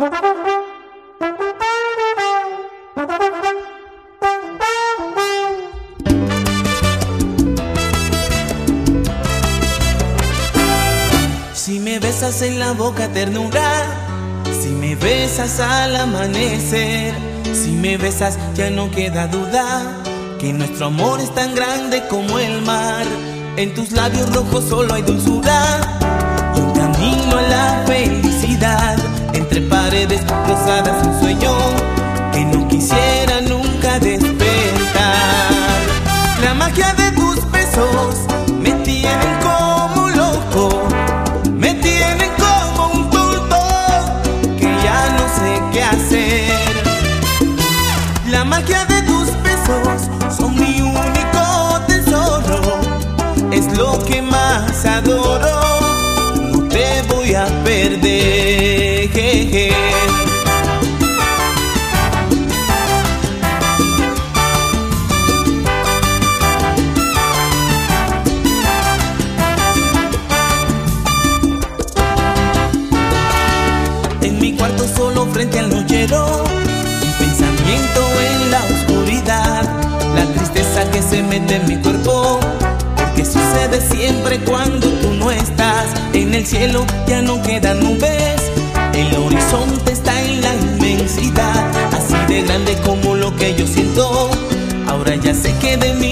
Si me besas en la boca ternura, si me besas al amanecer, si me besas ya no queda duda que nuestro amor es tan grande como el mar. En tus labios rojos solo hay dulzura Entre paredes rosadas un sueño que no quisiera nunca despertar. La magia de tus besos me tienen como loco, me tienen como un tonto que ya no sé qué hacer. La magia de tus besos son mi único tesoro, es lo que más adoro. Frente al nochero, un pensamiento en la oscuridad, la tristeza que se mete en mi cuerpo, porque sucede siempre cuando tú no estás. En el cielo ya no quedan nubes, el horizonte está en la inmensidad, así de grande como lo que yo siento. Ahora ya sé que de mí